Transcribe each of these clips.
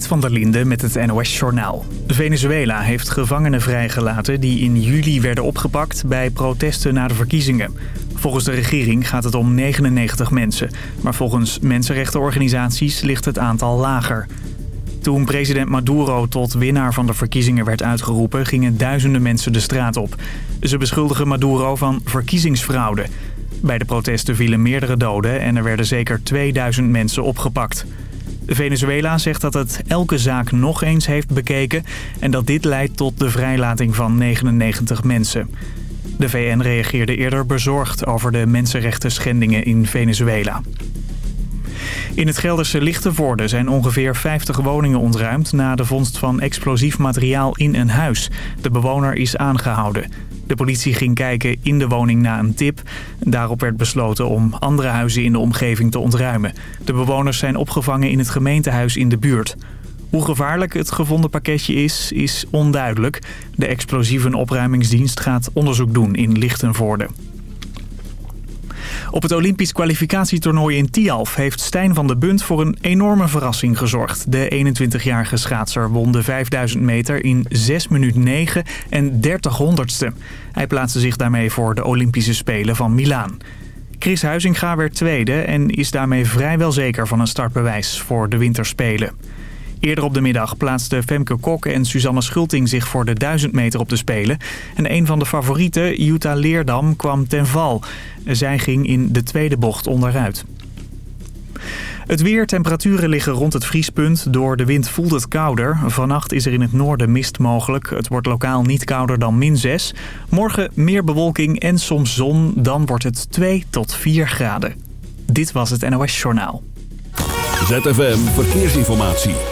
van der Linde met het NOS-journaal. Venezuela heeft gevangenen vrijgelaten die in juli werden opgepakt bij protesten na de verkiezingen. Volgens de regering gaat het om 99 mensen, maar volgens mensenrechtenorganisaties ligt het aantal lager. Toen president Maduro tot winnaar van de verkiezingen werd uitgeroepen... gingen duizenden mensen de straat op. Ze beschuldigen Maduro van verkiezingsfraude. Bij de protesten vielen meerdere doden en er werden zeker 2000 mensen opgepakt. Venezuela zegt dat het elke zaak nog eens heeft bekeken... en dat dit leidt tot de vrijlating van 99 mensen. De VN reageerde eerder bezorgd over de mensenrechten schendingen in Venezuela. In het Gelderse Lichtenvoorde zijn ongeveer 50 woningen ontruimd... na de vondst van explosief materiaal in een huis. De bewoner is aangehouden. De politie ging kijken in de woning na een tip. Daarop werd besloten om andere huizen in de omgeving te ontruimen. De bewoners zijn opgevangen in het gemeentehuis in de buurt. Hoe gevaarlijk het gevonden pakketje is, is onduidelijk. De explosieve opruimingsdienst gaat onderzoek doen in Lichtenvoorde. Op het Olympisch kwalificatietoernooi in Tialf heeft Stijn van de Bunt voor een enorme verrassing gezorgd. De 21-jarige schaatser won de 5000 meter in 6 minuten 9 en 30 honderdste. Hij plaatste zich daarmee voor de Olympische Spelen van Milaan. Chris Huizinga werd tweede en is daarmee vrijwel zeker van een startbewijs voor de winterspelen. Eerder op de middag plaatsten Femke Kok en Susanne Schulting zich voor de 1000 meter op de Spelen. En een van de favorieten, Jutta Leerdam, kwam ten val. Zij ging in de tweede bocht onderuit. Het weer, temperaturen liggen rond het vriespunt. Door de wind voelt het kouder. Vannacht is er in het noorden mist mogelijk. Het wordt lokaal niet kouder dan min 6. Morgen meer bewolking en soms zon. Dan wordt het 2 tot 4 graden. Dit was het NOS Journaal. ZFM Verkeersinformatie.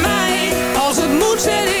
mij Als het moet ik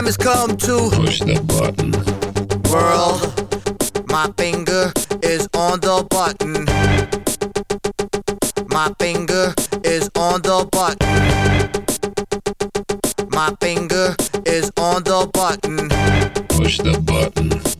time has come to push the button. World, my finger is on the button. My finger is on the button. My finger is on the button. Push the button.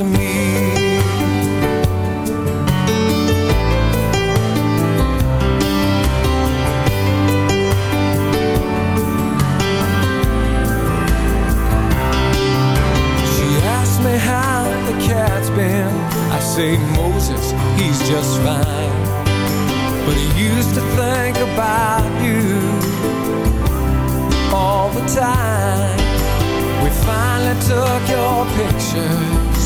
to me. She asked me how the cat's been. I say, Moses, he's just fine. But he used to think about you all the time. We finally took your pictures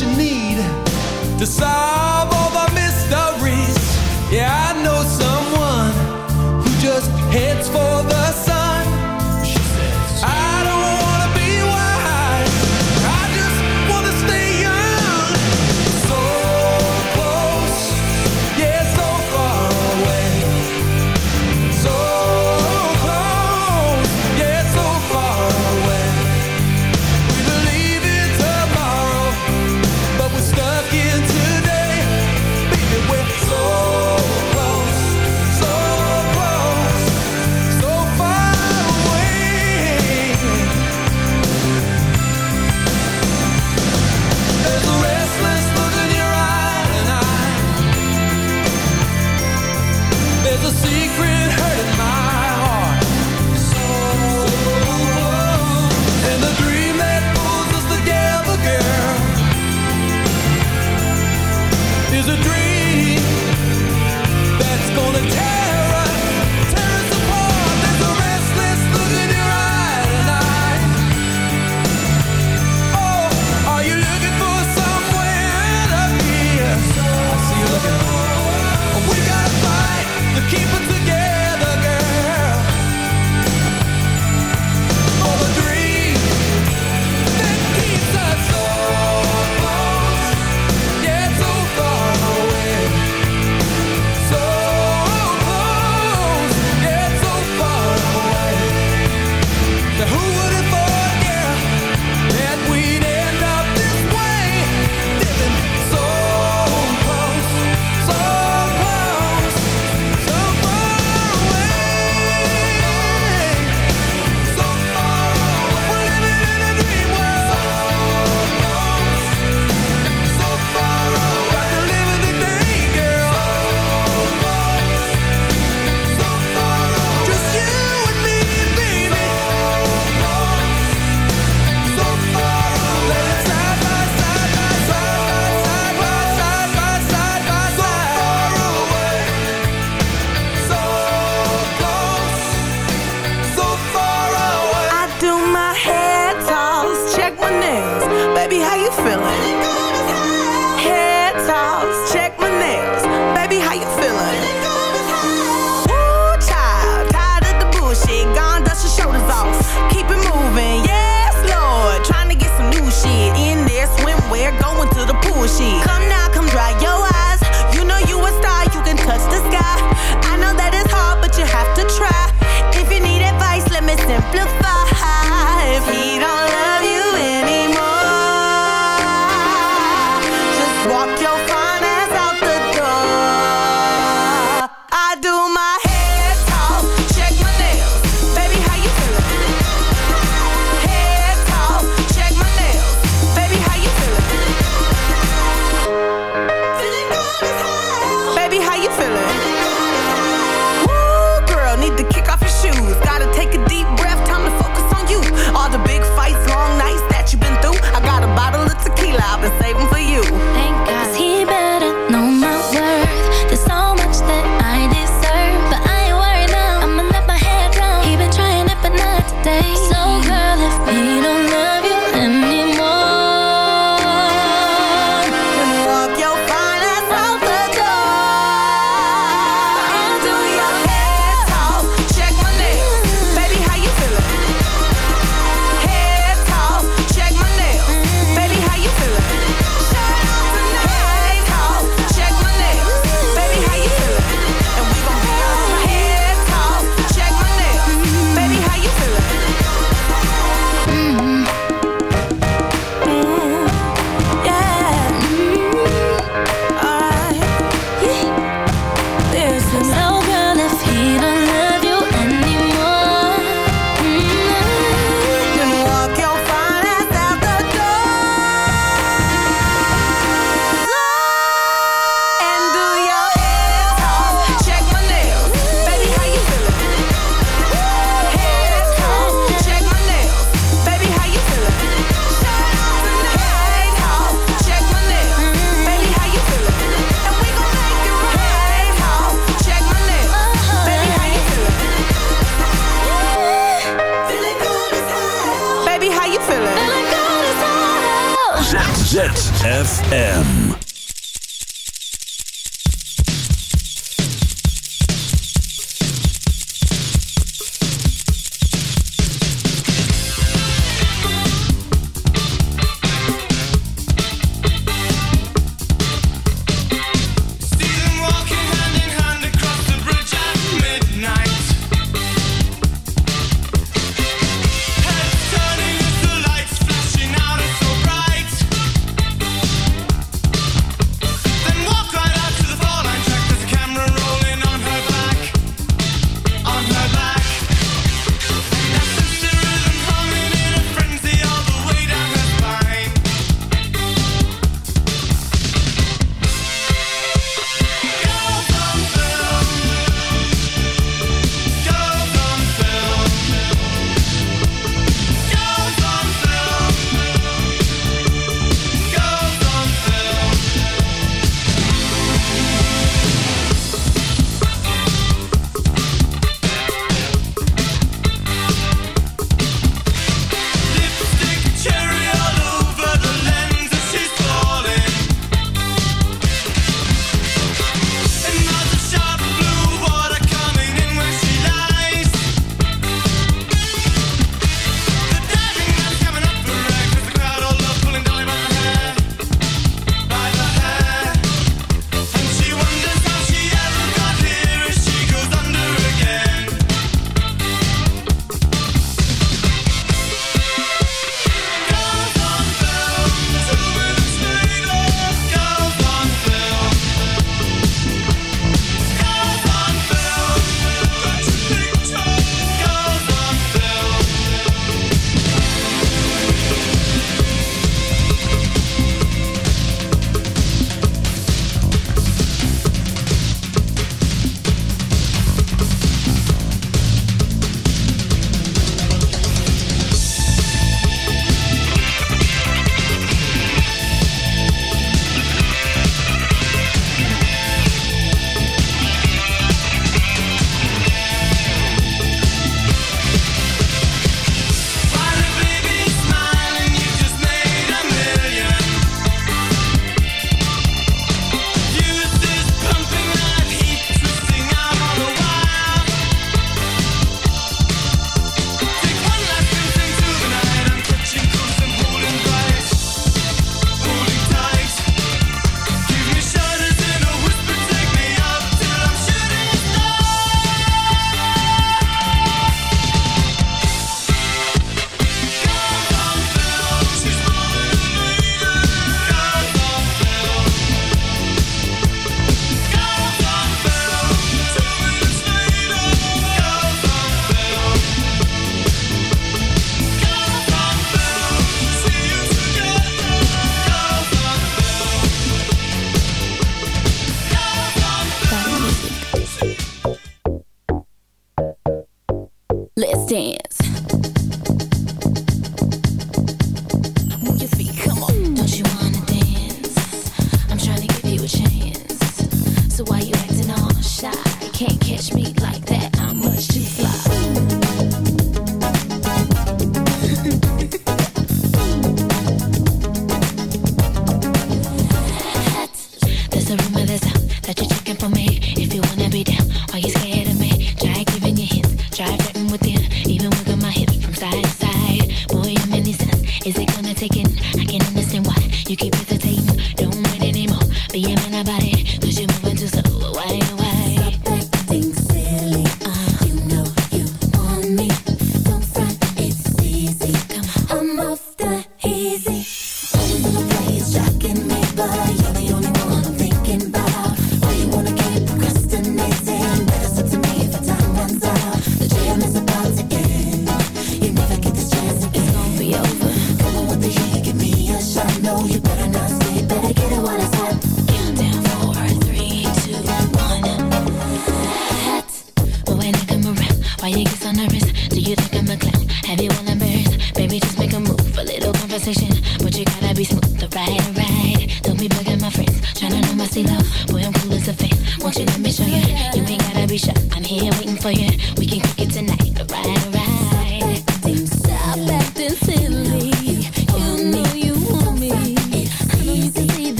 you need. Decide.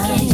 time.